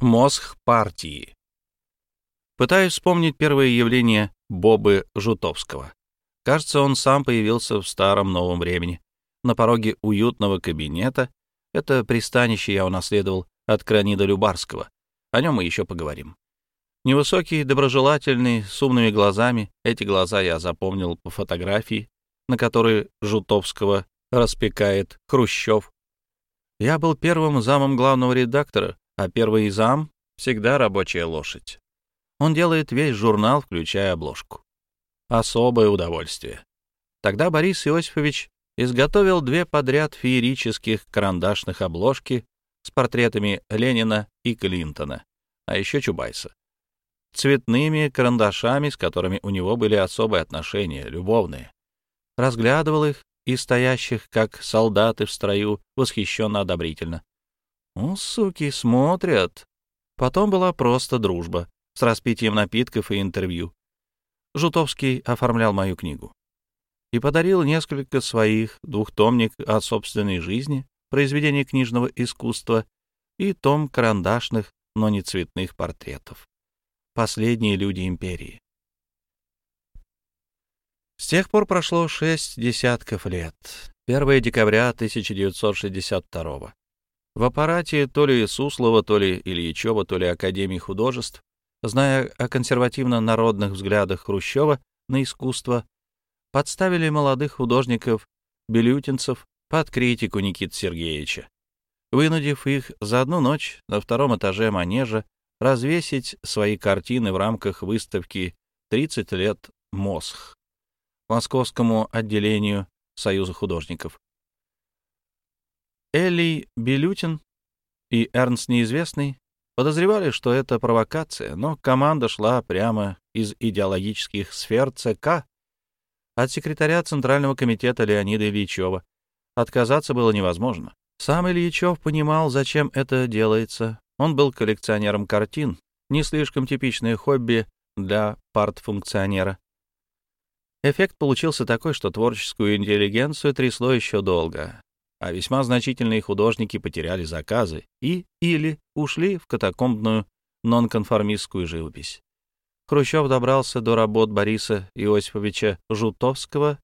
Мозг партии. Пытаюсь вспомнить первое явление Бобы Жутовского. Кажется, он сам появился в старом новом времени. На пороге уютного кабинета. Это пристанище я унаследовал от Кранида Любарского. О нем мы еще поговорим. Невысокий, доброжелательный, с умными глазами. Эти глаза я запомнил по фотографии, на которой Жутовского распекает Хрущев. Я был первым замом главного редактора а первый зам всегда рабочая лошадь. Он делает весь журнал, включая обложку. Особое удовольствие. Тогда Борис Иосифович изготовил две подряд феерических карандашных обложки с портретами Ленина и Клинтона, а еще Чубайса. Цветными карандашами, с которыми у него были особые отношения, любовные. Разглядывал их и стоящих, как солдаты в строю, восхищенно одобрительно. «Ну, суки, смотрят». Потом была просто дружба с распитием напитков и интервью. Жутовский оформлял мою книгу и подарил несколько своих, двухтомник о собственной жизни, произведение книжного искусства и том карандашных, но не цветных портретов. Последние люди империи. С тех пор прошло шесть десятков лет. 1 декабря 1962 в аппарате то ли Суслова, то ли Ильичева, то ли Академии художеств, зная о консервативно-народных взглядах Хрущева на искусство, подставили молодых художников, белютинцев, под критику Никиты Сергеевича, вынудив их за одну ночь на втором этаже манежа развесить свои картины в рамках выставки «30 лет МОСХ» Московскому отделению Союза художников. Элли Белютин и Эрнст Неизвестный подозревали, что это провокация, но команда шла прямо из идеологических сфер ЦК от секретаря Центрального комитета Леонида Ильичева. Отказаться было невозможно. Сам Ильичев понимал, зачем это делается. Он был коллекционером картин, не слишком типичное хобби для партфункционера. Эффект получился такой, что творческую интеллигенцию трясло еще долго а весьма значительные художники потеряли заказы и или ушли в катакомбную нонконформистскую живопись. Хрущев добрался до работ Бориса Иосифовича Жутовского,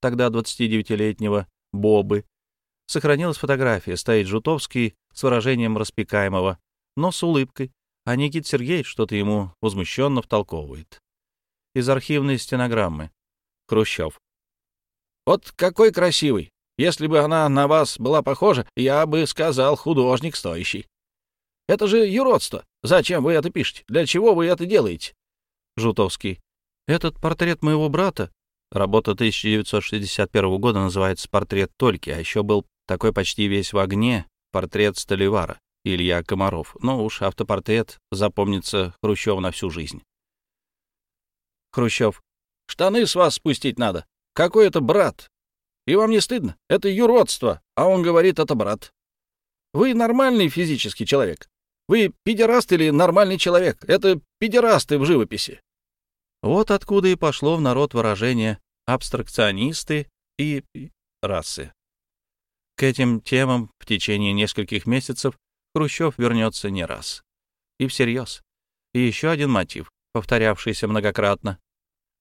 тогда 29-летнего Бобы. Сохранилась фотография, стоит Жутовский с выражением распекаемого, но с улыбкой, а Никит Сергеевич что-то ему возмущенно втолковывает. Из архивной стенограммы. Хрущев. «Вот какой красивый! Если бы она на вас была похожа, я бы сказал, художник стоящий. Это же юродство. Зачем вы это пишете? Для чего вы это делаете? Жутовский. Этот портрет моего брата. Работа 1961 года называется «Портрет Тольки», а еще был такой почти весь в огне портрет Столивара, Илья Комаров. Ну уж автопортрет запомнится Хрущев на всю жизнь. Хрущев. Штаны с вас спустить надо. Какой это брат? И вам не стыдно? Это юродство, а он говорит, это брат. Вы нормальный физический человек. Вы педераст или нормальный человек? Это педерасты в живописи. Вот откуда и пошло в народ выражение «абстракционисты» и «расы». К этим темам в течение нескольких месяцев Хрущев вернется не раз. И всерьез. И еще один мотив, повторявшийся многократно.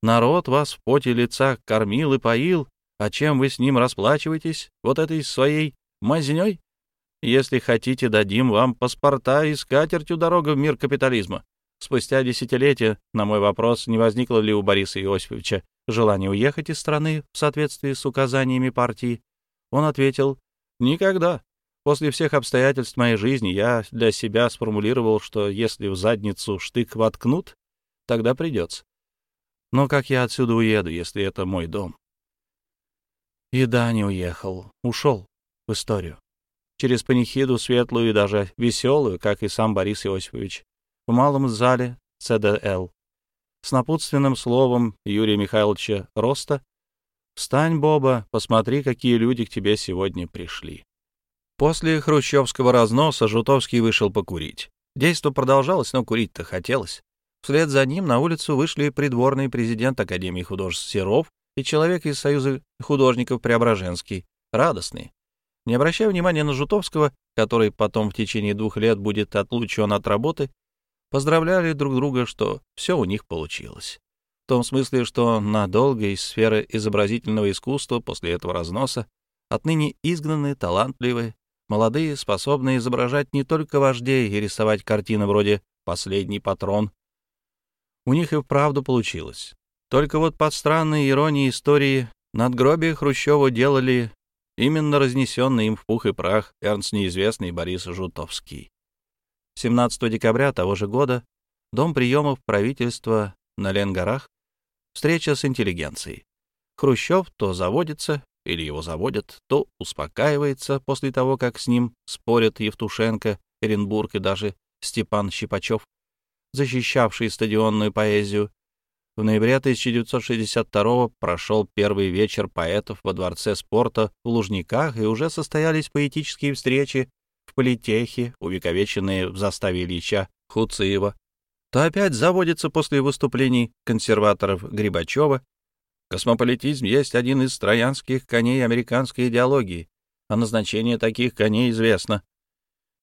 Народ вас в поте лица кормил и поил, а чем вы с ним расплачиваетесь? Вот этой своей мазнёй? Если хотите, дадим вам паспорта и скатертью дорога в мир капитализма. Спустя десятилетия на мой вопрос, не возникло ли у Бориса Иосифовича желание уехать из страны в соответствии с указаниями партии, он ответил «Никогда. После всех обстоятельств моей жизни я для себя сформулировал, что если в задницу штык воткнут, тогда придется. Но как я отсюда уеду, если это мой дом? И да, не уехал, ушел в историю. Через панихиду светлую и даже веселую, как и сам Борис Иосифович, в малом зале ЦДЛ. С напутственным словом Юрия Михайловича Роста «Встань, Боба, посмотри, какие люди к тебе сегодня пришли». После хрущевского разноса Жутовский вышел покурить. Действо продолжалось, но курить-то хотелось. Вслед за ним на улицу вышли придворный президент Академии художеств Серов и человек из Союза художников Преображенский, радостный. Не обращая внимания на Жутовского, который потом в течение двух лет будет отлучен от работы, поздравляли друг друга, что все у них получилось. В том смысле, что надолго из сферы изобразительного искусства после этого разноса отныне изгнаны талантливые, молодые, способные изображать не только вождей и рисовать картины вроде «Последний патрон». У них и вправду получилось. Только вот под странной иронией истории надгробие Хрущева делали именно разнесенный им в пух и прах Эрнст неизвестный Борис Жутовский. 17 декабря того же года Дом приемов правительства на Ленгорах, встреча с интеллигенцией. Хрущев то заводится, или его заводят, то успокаивается после того, как с ним спорят Евтушенко, Эренбург и даже Степан Щипачев, защищавший стадионную поэзию. В ноябре 1962 прошел первый вечер поэтов во Дворце спорта в Лужниках, и уже состоялись поэтические встречи в Политехе, увековеченные в заставе Ильича Хуциева. То опять заводится после выступлений консерваторов Грибачева Космополитизм есть один из троянских коней американской идеологии, а назначение таких коней известно.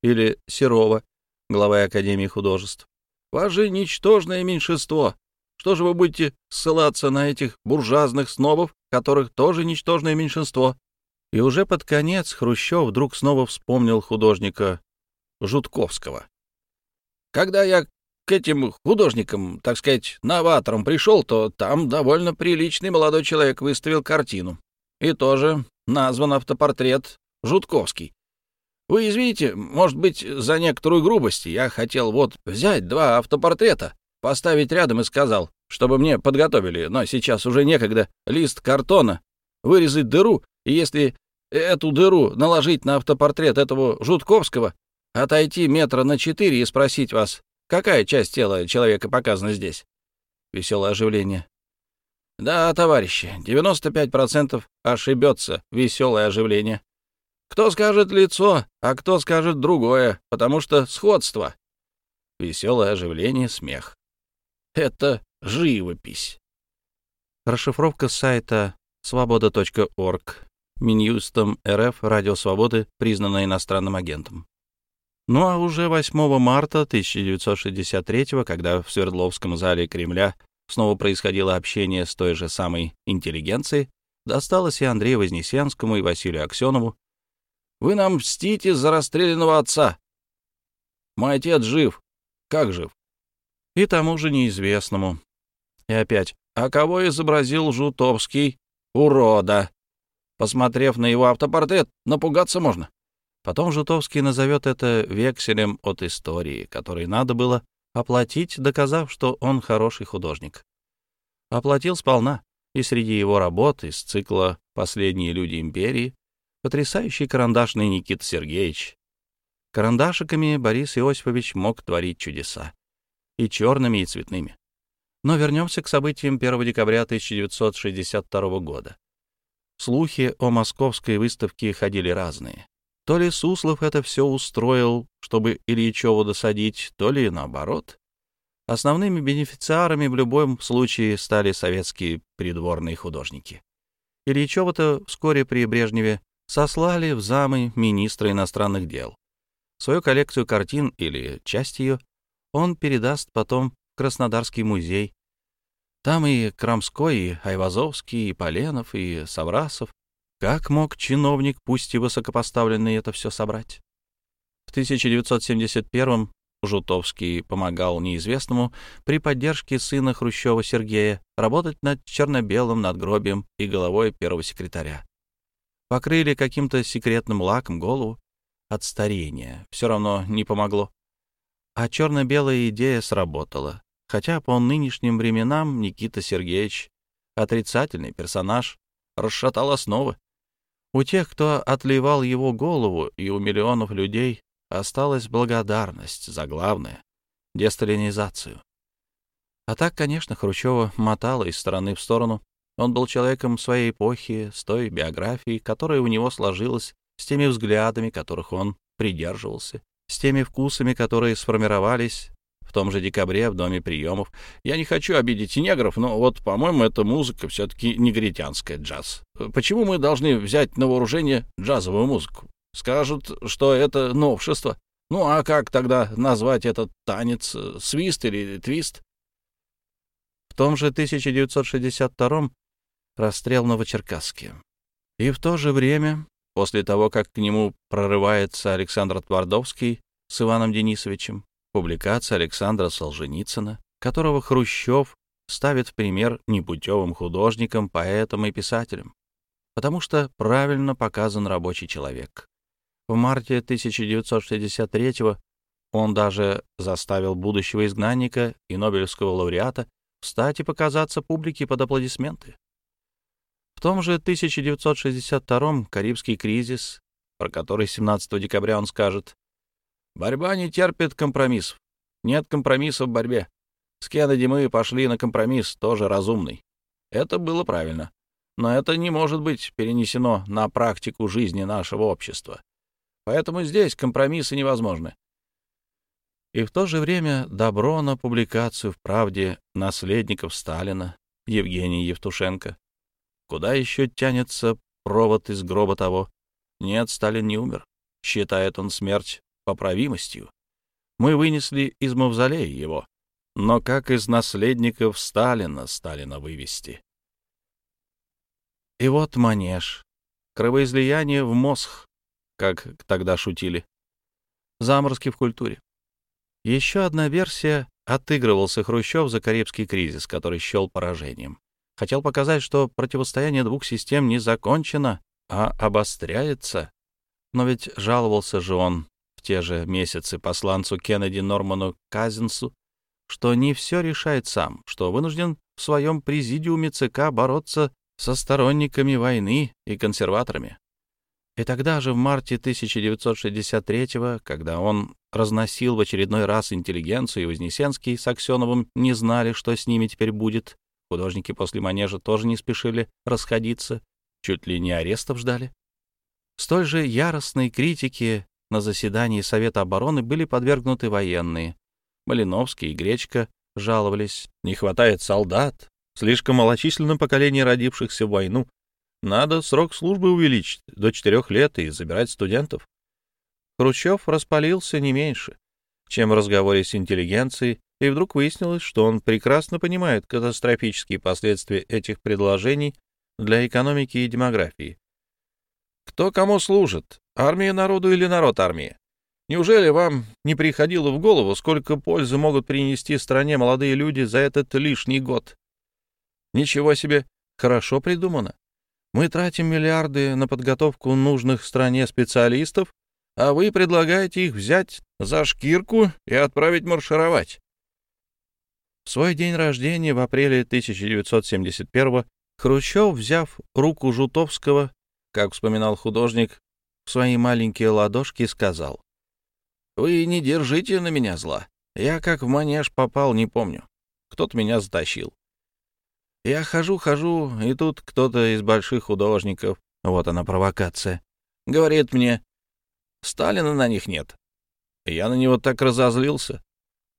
Или Серова, глава Академии художеств. Вас же ничтожное меньшинство. Что же вы будете ссылаться на этих буржуазных снобов, которых тоже ничтожное меньшинство? И уже под конец Хрущев вдруг снова вспомнил художника Жутковского. Когда я к этим художникам, так сказать, новаторам пришел, то там довольно приличный молодой человек выставил картину. И тоже назван автопортрет Жутковский. Вы извините, может быть, за некоторую грубость я хотел вот взять два автопортрета, поставить рядом и сказал, чтобы мне подготовили, но сейчас уже некогда, лист картона, вырезать дыру, и если эту дыру наложить на автопортрет этого Жутковского, отойти метра на четыре и спросить вас, Какая часть тела человека показана здесь? Веселое оживление. Да, товарищи, 95% ошибется. Веселое оживление. Кто скажет лицо, а кто скажет другое, потому что сходство. Веселое оживление, смех. Это живопись. Расшифровка сайта свобода.орг. Минюстом РФ «Радио Свободы», признана иностранным агентом. Ну а уже 8 марта 1963 когда в Свердловском зале Кремля снова происходило общение с той же самой интеллигенцией, досталось и Андрею Вознесенскому, и Василию Аксенову. «Вы нам мстите за расстрелянного отца. Мой отец жив. Как жив?» И тому же неизвестному. И опять, а кого изобразил Жутовский? Урода! Посмотрев на его автопортрет, напугаться можно. Потом Жутовский назовет это векселем от истории, который надо было оплатить, доказав, что он хороший художник. Оплатил сполна, и среди его работ из цикла «Последние люди империи» потрясающий карандашный Никита Сергеевич. Карандашиками Борис Иосифович мог творить чудеса. И черными, и цветными. Но вернемся к событиям 1 декабря 1962 года. Слухи о московской выставке ходили разные. То ли Суслов это все устроил, чтобы Ильичеву досадить, то ли наоборот. Основными бенефициарами в любом случае стали советские придворные художники. Ильичева-то вскоре при Брежневе сослали в замы министра иностранных дел. Свою коллекцию картин или часть ее он передаст потом в Краснодарский музей. Там и Крамской, и Айвазовский, и Поленов, и Саврасов, как мог чиновник, пусть и высокопоставленный, это все собрать? В 1971-м Жутовский помогал неизвестному при поддержке сына Хрущева Сергея работать над черно-белым надгробием и головой первого секретаря. Покрыли каким-то секретным лаком голову. От старения все равно не помогло. А черно-белая идея сработала. Хотя по нынешним временам Никита Сергеевич — отрицательный персонаж, расшатал основы. У тех, кто отливал его голову, и у миллионов людей осталась благодарность за главное — десталинизацию. А так, конечно, Хрущева мотало из стороны в сторону. Он был человеком своей эпохи, с той биографией, которая у него сложилась, с теми взглядами, которых он придерживался, с теми вкусами, которые сформировались в том же декабре в Доме приемов. Я не хочу обидеть негров, но вот, по-моему, эта музыка все-таки негритянская джаз. Почему мы должны взять на вооружение джазовую музыку? Скажут, что это новшество. Ну а как тогда назвать этот танец? Свист или твист? В том же 1962 расстрел Новочеркасске. И в то же время, после того, как к нему прорывается Александр Твардовский с Иваном Денисовичем, публикация Александра Солженицына, которого Хрущев ставит в пример непутевым художникам, поэтам и писателям, потому что правильно показан рабочий человек. В марте 1963 он даже заставил будущего изгнанника и Нобелевского лауреата встать и показаться публике под аплодисменты. В том же 1962 Карибский кризис, про который 17 декабря он скажет, «Борьба не терпит компромиссов. Нет компромисса в борьбе. С Кеннеди мы пошли на компромисс, тоже разумный. Это было правильно. Но это не может быть перенесено на практику жизни нашего общества. Поэтому здесь компромиссы невозможны. И в то же время добро на публикацию в «Правде» наследников Сталина Евгений Евтушенко. Куда еще тянется провод из гроба того? Нет, Сталин не умер. Считает он смерть поправимостью. Мы вынесли из мавзолея его. Но как из наследников Сталина Сталина вывести? И вот манеж. Кровоизлияние в мозг как тогда шутили. Заморозки в культуре. Еще одна версия — отыгрывался Хрущев за Карибский кризис, который счел поражением. Хотел показать, что противостояние двух систем не закончено, а обостряется. Но ведь жаловался же он в те же месяцы посланцу Кеннеди Норману Казинсу, что не все решает сам, что вынужден в своем президиуме ЦК бороться со сторонниками войны и консерваторами. И тогда же, в марте 1963-го, когда он разносил в очередной раз интеллигенцию, и Вознесенский с Аксеновым не знали, что с ними теперь будет, художники после манежа тоже не спешили расходиться, чуть ли не арестов ждали. Столь же яростной критике на заседании Совета обороны были подвергнуты военные. Малиновский и Гречка жаловались, не хватает солдат, слишком малочисленном поколении родившихся в войну надо срок службы увеличить до четырех лет и забирать студентов. Хрущев распалился не меньше, чем в разговоре с интеллигенцией, и вдруг выяснилось, что он прекрасно понимает катастрофические последствия этих предложений для экономики и демографии. Кто кому служит? Армия народу или народ армии? Неужели вам не приходило в голову, сколько пользы могут принести стране молодые люди за этот лишний год? Ничего себе, хорошо придумано. Мы тратим миллиарды на подготовку нужных стране специалистов, а вы предлагаете их взять за шкирку и отправить маршировать. В свой день рождения в апреле 1971 Хрущев, взяв руку Жутовского, как вспоминал художник, в свои маленькие ладошки сказал, «Вы не держите на меня зла. Я как в манеж попал, не помню. Кто-то меня затащил. Я хожу-хожу, и тут кто-то из больших художников, вот она провокация, говорит мне, Сталина на них нет. Я на него так разозлился,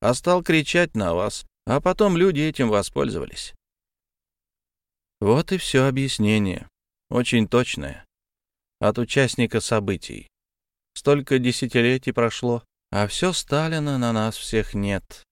а стал кричать на вас, а потом люди этим воспользовались. Вот и все объяснение, очень точное, от участника событий. Столько десятилетий прошло, а все Сталина на нас всех нет.